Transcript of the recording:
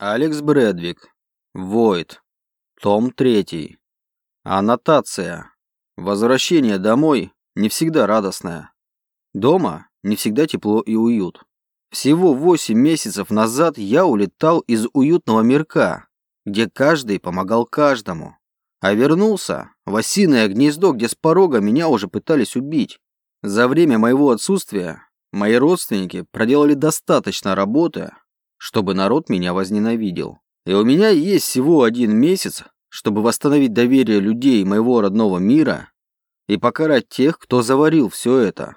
Алекс Брэдвик. Войд. Том 3. Аннотация. Возвращение домой не всегда радостное. Дома не всегда тепло и уют. Всего 8 месяцев назад я улетал из уютного мирка, где каждый помогал каждому. А вернулся в осиное гнездо, где с порога меня уже пытались убить. За время моего отсутствия мои родственники проделали достаточно работы, чтобы народ меня возненавидел. И у меня есть всего один месяц, чтобы восстановить доверие людей моего родного мира и покарать тех, кто заварил все это.